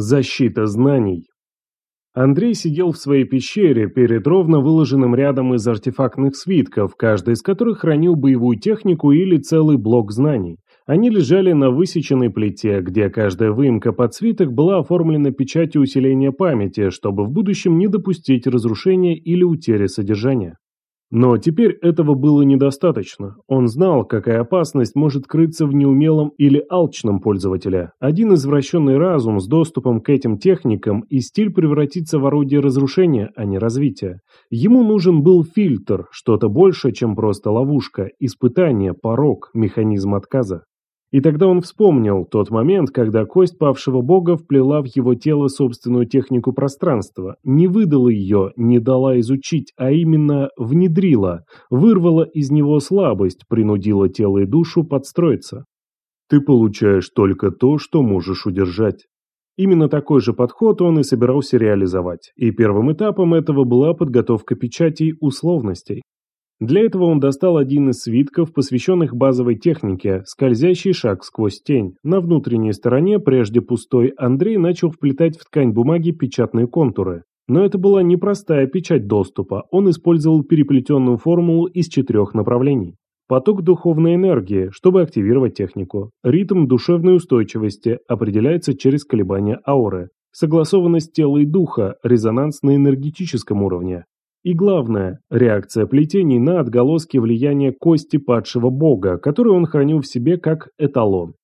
Защита знаний. Андрей сидел в своей пещере перед ровно выложенным рядом из артефактных свитков, каждый из которых хранил боевую технику или целый блок знаний. Они лежали на высеченной плите, где каждая выемка под свиток была оформлена печатью усиления памяти, чтобы в будущем не допустить разрушения или утери содержания. Но теперь этого было недостаточно. Он знал, какая опасность может крыться в неумелом или алчном пользователе. Один извращенный разум с доступом к этим техникам и стиль превратится в орудие разрушения, а не развития. Ему нужен был фильтр, что-то больше, чем просто ловушка, испытание, порог, механизм отказа. И тогда он вспомнил тот момент, когда кость павшего бога вплела в его тело собственную технику пространства, не выдала ее, не дала изучить, а именно внедрила, вырвала из него слабость, принудила тело и душу подстроиться. Ты получаешь только то, что можешь удержать. Именно такой же подход он и собирался реализовать, и первым этапом этого была подготовка печатей условностей. Для этого он достал один из свитков, посвященных базовой технике «Скользящий шаг сквозь тень». На внутренней стороне, прежде пустой, Андрей начал вплетать в ткань бумаги печатные контуры. Но это была не простая печать доступа, он использовал переплетенную формулу из четырех направлений. Поток духовной энергии, чтобы активировать технику. Ритм душевной устойчивости определяется через колебания ауры. Согласованность тела и духа, резонанс на энергетическом уровне. И главное, реакция плетений на отголоски влияния кости падшего бога, который он хранил в себе как эталон.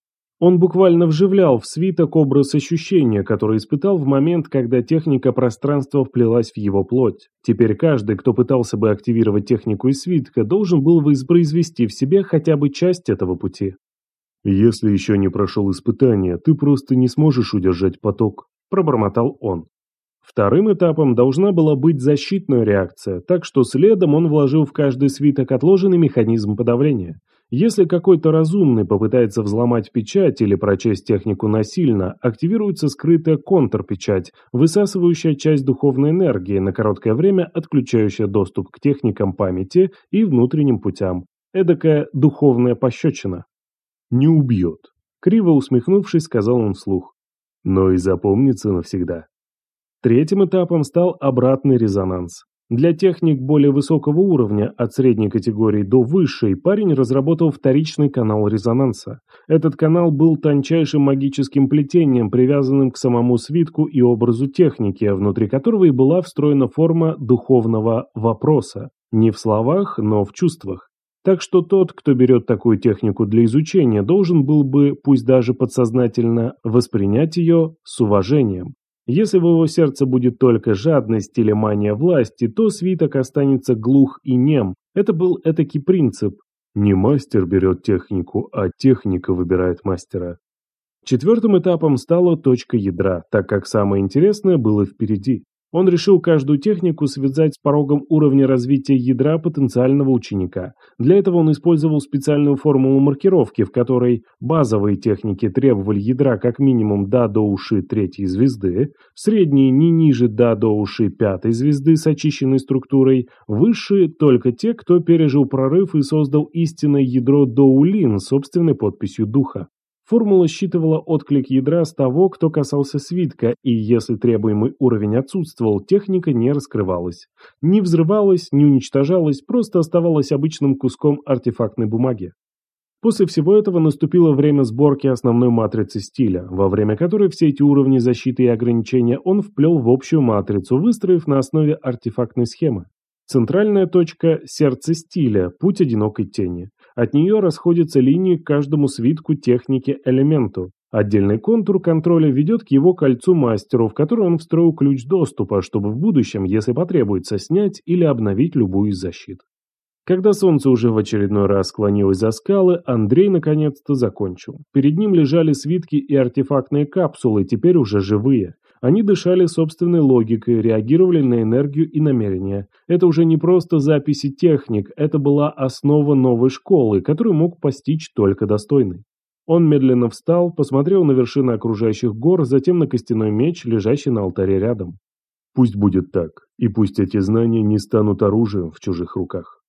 Он буквально вживлял в свиток образ ощущения, который испытал в момент, когда техника пространства вплелась в его плоть. Теперь каждый, кто пытался бы активировать технику из свитка, должен был воспроизвести в себе хотя бы часть этого пути. «Если еще не прошел испытание, ты просто не сможешь удержать поток», – пробормотал он. Вторым этапом должна была быть защитная реакция, так что следом он вложил в каждый свиток отложенный механизм подавления. Если какой-то разумный попытается взломать печать или прочесть технику насильно, активируется скрытая контрпечать, высасывающая часть духовной энергии, на короткое время отключающая доступ к техникам памяти и внутренним путям. Эдакая духовная пощечина. «Не убьет», — криво усмехнувшись, сказал он вслух. «Но и запомнится навсегда». Третьим этапом стал обратный резонанс. Для техник более высокого уровня, от средней категории до высшей, парень разработал вторичный канал резонанса. Этот канал был тончайшим магическим плетением, привязанным к самому свитку и образу техники, внутри которого и была встроена форма духовного вопроса. Не в словах, но в чувствах. Так что тот, кто берет такую технику для изучения, должен был бы, пусть даже подсознательно, воспринять ее с уважением. Если в его сердце будет только жадность или мания власти, то свиток останется глух и нем. Это был этакий принцип. Не мастер берет технику, а техника выбирает мастера. Четвертым этапом стала точка ядра, так как самое интересное было впереди. Он решил каждую технику связать с порогом уровня развития ядра потенциального ученика. Для этого он использовал специальную формулу маркировки, в которой базовые техники требовали ядра как минимум до до уши третьей звезды, средние не ниже до до уши пятой звезды с очищенной структурой, высшие только те, кто пережил прорыв и создал истинное ядро Доулин собственной подписью духа. Формула считывала отклик ядра с того, кто касался свитка, и если требуемый уровень отсутствовал, техника не раскрывалась. Не взрывалась, не уничтожалась, просто оставалась обычным куском артефактной бумаги. После всего этого наступило время сборки основной матрицы стиля, во время которой все эти уровни защиты и ограничения он вплел в общую матрицу, выстроив на основе артефактной схемы. Центральная точка – сердце стиля, путь одинокой тени. От нее расходятся линии к каждому свитку техники элементу. Отдельный контур контроля ведет к его кольцу мастеру, в который он встроил ключ доступа, чтобы в будущем, если потребуется, снять или обновить любую из защит. Когда солнце уже в очередной раз склонилось за скалы, Андрей наконец-то закончил. Перед ним лежали свитки и артефактные капсулы, теперь уже живые. Они дышали собственной логикой, реагировали на энергию и намерения. Это уже не просто записи техник, это была основа новой школы, которую мог постичь только достойный. Он медленно встал, посмотрел на вершины окружающих гор, затем на костяной меч, лежащий на алтаре рядом. Пусть будет так, и пусть эти знания не станут оружием в чужих руках.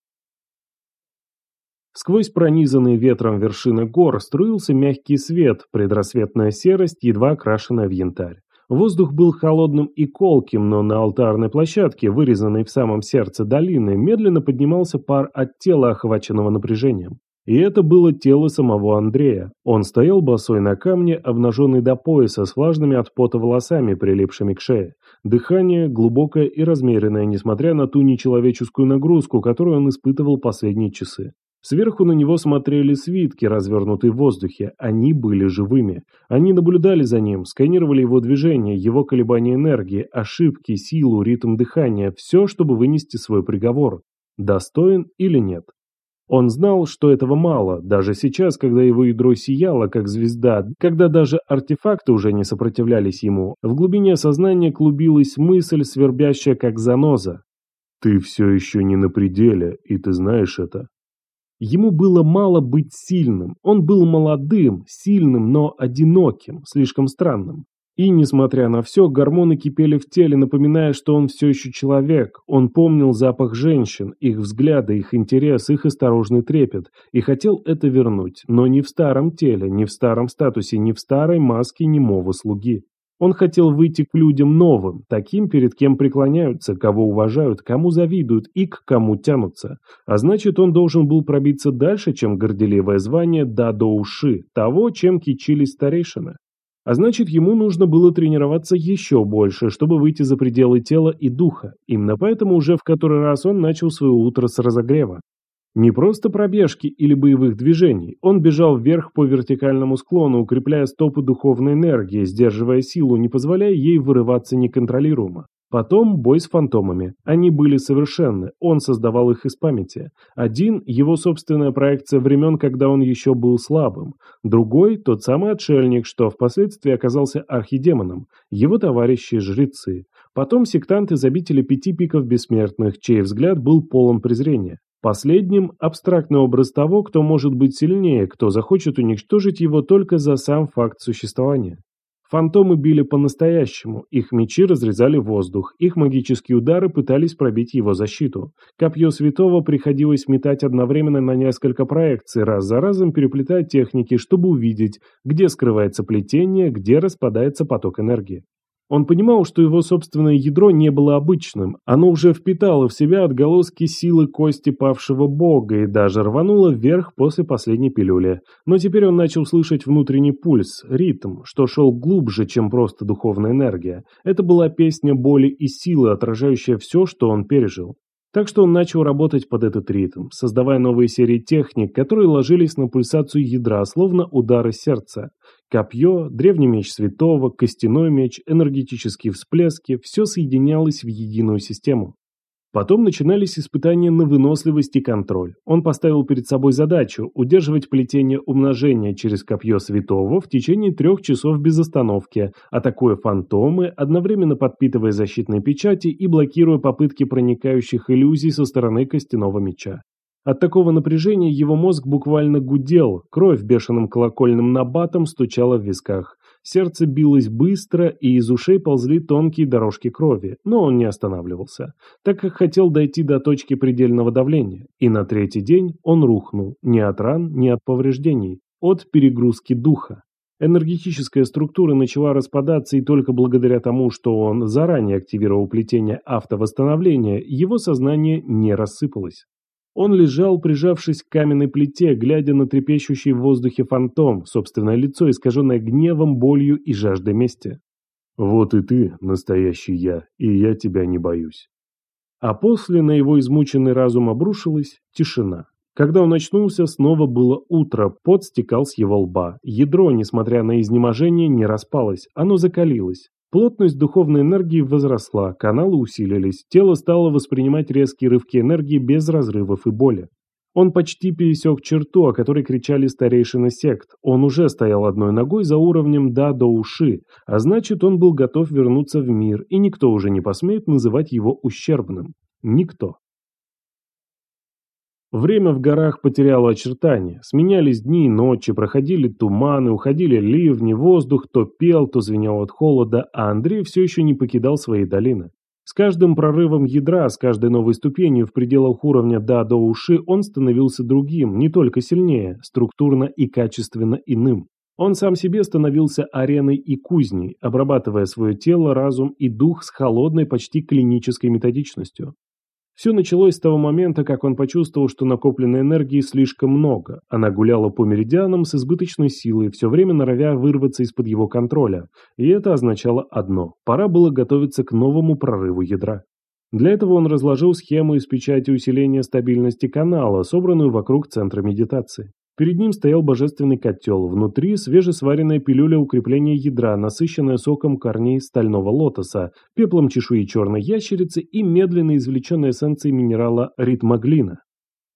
Сквозь пронизанные ветром вершины гор струился мягкий свет, предрассветная серость, едва окрашенная в янтарь. Воздух был холодным и колким, но на алтарной площадке, вырезанной в самом сердце долины, медленно поднимался пар от тела, охваченного напряжением. И это было тело самого Андрея. Он стоял босой на камне, обнаженный до пояса, с влажными от пота волосами, прилипшими к шее. Дыхание глубокое и размеренное, несмотря на ту нечеловеческую нагрузку, которую он испытывал последние часы. Сверху на него смотрели свитки, развернутые в воздухе. Они были живыми. Они наблюдали за ним, сканировали его движения, его колебания энергии, ошибки, силу, ритм дыхания, все, чтобы вынести свой приговор. Достоин или нет. Он знал, что этого мало, даже сейчас, когда его ядро сияло, как звезда, когда даже артефакты уже не сопротивлялись ему, в глубине сознания клубилась мысль, свербящая, как заноза. «Ты все еще не на пределе, и ты знаешь это. Ему было мало быть сильным. Он был молодым, сильным, но одиноким, слишком странным. И, несмотря на все, гормоны кипели в теле, напоминая, что он все еще человек. Он помнил запах женщин, их взгляды, их интерес, их осторожный трепет, и хотел это вернуть, но не в старом теле, не в старом статусе, не в старой маске немого слуги. Он хотел выйти к людям новым, таким, перед кем преклоняются, кого уважают, кому завидуют и к кому тянутся. А значит, он должен был пробиться дальше, чем горделивое звание «да до уши», того, чем кичились старейшины. А значит, ему нужно было тренироваться еще больше, чтобы выйти за пределы тела и духа. Именно поэтому уже в который раз он начал свое утро с разогрева. Не просто пробежки или боевых движений, он бежал вверх по вертикальному склону, укрепляя стопы духовной энергии, сдерживая силу, не позволяя ей вырываться неконтролируемо. Потом бой с фантомами. Они были совершенны, он создавал их из памяти. Один – его собственная проекция времен, когда он еще был слабым. Другой – тот самый отшельник, что впоследствии оказался архидемоном. Его товарищи-жрецы. Потом сектанты забители пяти пиков бессмертных, чей взгляд был полон презрения. Последним – абстрактный образ того, кто может быть сильнее, кто захочет уничтожить его только за сам факт существования. Фантомы били по-настоящему, их мечи разрезали воздух, их магические удары пытались пробить его защиту. Копье святого приходилось метать одновременно на несколько проекций, раз за разом переплетая техники, чтобы увидеть, где скрывается плетение, где распадается поток энергии. Он понимал, что его собственное ядро не было обычным, оно уже впитало в себя отголоски силы кости павшего бога и даже рвануло вверх после последней пилюли. Но теперь он начал слышать внутренний пульс, ритм, что шел глубже, чем просто духовная энергия. Это была песня боли и силы, отражающая все, что он пережил. Так что он начал работать под этот ритм, создавая новые серии техник, которые ложились на пульсацию ядра, словно удары сердца. Копье, древний меч святого, костяной меч, энергетические всплески – все соединялось в единую систему. Потом начинались испытания на выносливость и контроль. Он поставил перед собой задачу удерживать плетение умножения через копье святого в течение трех часов без остановки, атакуя фантомы, одновременно подпитывая защитные печати и блокируя попытки проникающих иллюзий со стороны костяного меча. От такого напряжения его мозг буквально гудел, кровь бешеным колокольным набатом стучала в висках. Сердце билось быстро, и из ушей ползли тонкие дорожки крови, но он не останавливался, так как хотел дойти до точки предельного давления. И на третий день он рухнул, ни от ран, ни от повреждений, от перегрузки духа. Энергетическая структура начала распадаться, и только благодаря тому, что он заранее активировал плетение автовосстановления, его сознание не рассыпалось. Он лежал, прижавшись к каменной плите, глядя на трепещущий в воздухе фантом, собственное лицо, искаженное гневом, болью и жаждой мести. «Вот и ты, настоящий я, и я тебя не боюсь». А после на его измученный разум обрушилась тишина. Когда он очнулся, снова было утро, пот стекал с его лба. Ядро, несмотря на изнеможение, не распалось, оно закалилось. Плотность духовной энергии возросла, каналы усилились, тело стало воспринимать резкие рывки энергии без разрывов и боли. Он почти пересек черту, о которой кричали старейшины сект. Он уже стоял одной ногой за уровнем «да» до уши, а значит, он был готов вернуться в мир, и никто уже не посмеет называть его ущербным. Никто. Время в горах потеряло очертания. Сменялись дни и ночи, проходили туманы, уходили ливни, воздух то пел, то звенел от холода, а Андрей все еще не покидал своей долины. С каждым прорывом ядра, с каждой новой ступенью в пределах уровня «да» до уши он становился другим, не только сильнее, структурно и качественно иным. Он сам себе становился ареной и кузней, обрабатывая свое тело, разум и дух с холодной, почти клинической методичностью. Все началось с того момента, как он почувствовал, что накопленной энергии слишком много. Она гуляла по меридианам с избыточной силой, все время норовя вырваться из-под его контроля. И это означало одно – пора было готовиться к новому прорыву ядра. Для этого он разложил схему из печати усиления стабильности канала, собранную вокруг центра медитации. Перед ним стоял божественный котел, внутри свежесваренная пилюля укрепления ядра, насыщенная соком корней стального лотоса, пеплом чешуи черной ящерицы и медленно извлеченной эссенцией минерала ритмоглина.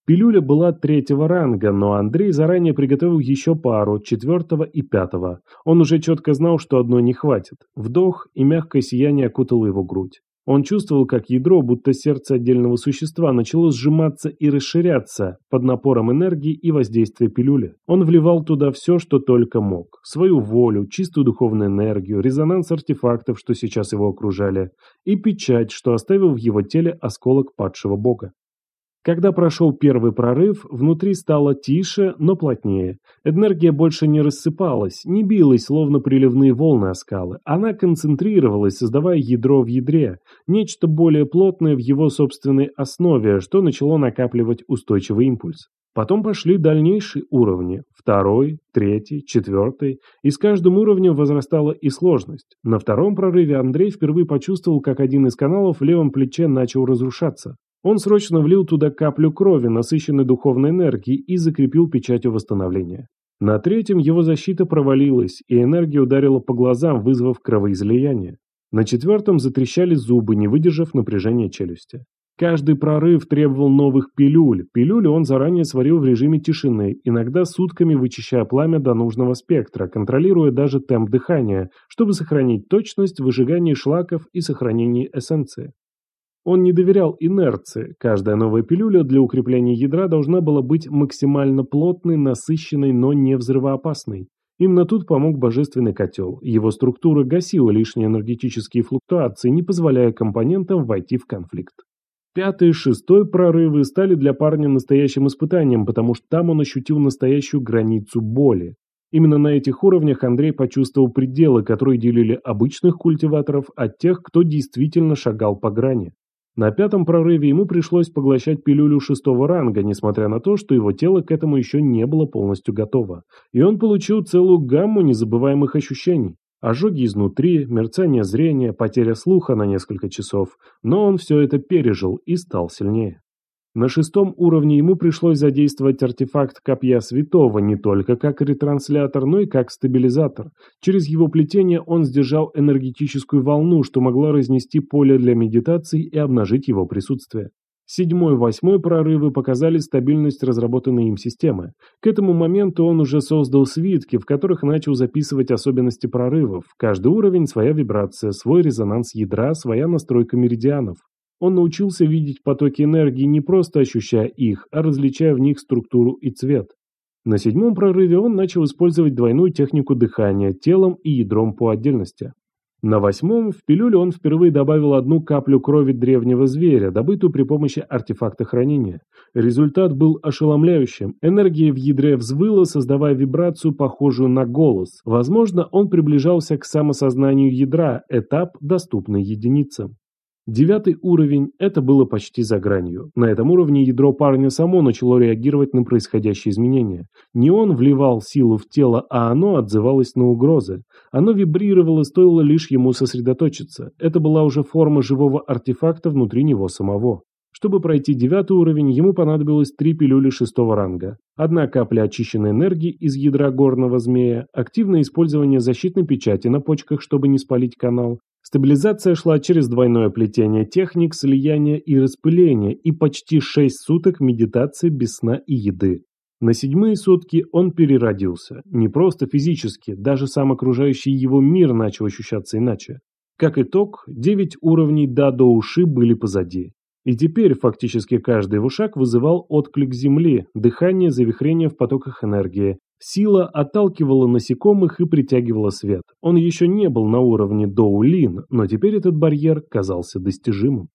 Пилюля была третьего ранга, но Андрей заранее приготовил еще пару, четвертого и пятого. Он уже четко знал, что одной не хватит. Вдох, и мягкое сияние окутало его грудь. Он чувствовал, как ядро, будто сердце отдельного существа, начало сжиматься и расширяться под напором энергии и воздействия пилюли. Он вливал туда все, что только мог. Свою волю, чистую духовную энергию, резонанс артефактов, что сейчас его окружали, и печать, что оставил в его теле осколок падшего бога. Когда прошел первый прорыв, внутри стало тише, но плотнее. Энергия больше не рассыпалась, не билась, словно приливные волны о скалы. Она концентрировалась, создавая ядро в ядре, нечто более плотное в его собственной основе, что начало накапливать устойчивый импульс. Потом пошли дальнейшие уровни, второй, третий, четвертый, и с каждым уровнем возрастала и сложность. На втором прорыве Андрей впервые почувствовал, как один из каналов в левом плече начал разрушаться. Он срочно влил туда каплю крови, насыщенной духовной энергией, и закрепил печатью восстановления. На третьем его защита провалилась, и энергия ударила по глазам, вызвав кровоизлияние. На четвертом затрещали зубы, не выдержав напряжения челюсти. Каждый прорыв требовал новых пилюль. Пилюли он заранее сварил в режиме тишины, иногда сутками вычищая пламя до нужного спектра, контролируя даже темп дыхания, чтобы сохранить точность выжигания шлаков и сохранении эссенции. Он не доверял инерции. Каждая новая пилюля для укрепления ядра должна была быть максимально плотной, насыщенной, но не взрывоопасной. Именно тут помог божественный котел. Его структура гасила лишние энергетические флуктуации, не позволяя компонентам войти в конфликт. Пятый и шестой прорывы стали для парня настоящим испытанием, потому что там он ощутил настоящую границу боли. Именно на этих уровнях Андрей почувствовал пределы, которые делили обычных культиваторов от тех, кто действительно шагал по грани. На пятом прорыве ему пришлось поглощать пилюлю шестого ранга, несмотря на то, что его тело к этому еще не было полностью готово. И он получил целую гамму незабываемых ощущений. Ожоги изнутри, мерцание зрения, потеря слуха на несколько часов. Но он все это пережил и стал сильнее. На шестом уровне ему пришлось задействовать артефакт Копья Святого не только как ретранслятор, но и как стабилизатор. Через его плетение он сдержал энергетическую волну, что могла разнести поле для медитации и обнажить его присутствие. Седьмой восьмой прорывы показали стабильность разработанной им системы. К этому моменту он уже создал свитки, в которых начал записывать особенности прорывов. Каждый уровень – своя вибрация, свой резонанс ядра, своя настройка меридианов. Он научился видеть потоки энергии не просто ощущая их, а различая в них структуру и цвет. На седьмом прорыве он начал использовать двойную технику дыхания телом и ядром по отдельности. На восьмом в пилюлю он впервые добавил одну каплю крови древнего зверя, добытую при помощи артефакта хранения. Результат был ошеломляющим. Энергия в ядре взвыла, создавая вибрацию, похожую на голос. Возможно, он приближался к самосознанию ядра, этап, доступный единицам. Девятый уровень – это было почти за гранью. На этом уровне ядро парня само начало реагировать на происходящие изменения. Не он вливал силу в тело, а оно отзывалось на угрозы. Оно вибрировало, стоило лишь ему сосредоточиться. Это была уже форма живого артефакта внутри него самого. Чтобы пройти девятый уровень, ему понадобилось три пилюли шестого ранга. Одна капля очищенной энергии из ядра горного змея, активное использование защитной печати на почках, чтобы не спалить канал, Стабилизация шла через двойное плетение техник, слияния и распыления и почти шесть суток медитации без сна и еды. На седьмые сутки он переродился. Не просто физически, даже сам окружающий его мир начал ощущаться иначе. Как итог, девять уровней да до уши были позади. И теперь фактически каждый его шаг вызывал отклик Земли, дыхание, завихрение в потоках энергии. Сила отталкивала насекомых и притягивала свет. Он еще не был на уровне Доулин, но теперь этот барьер казался достижимым.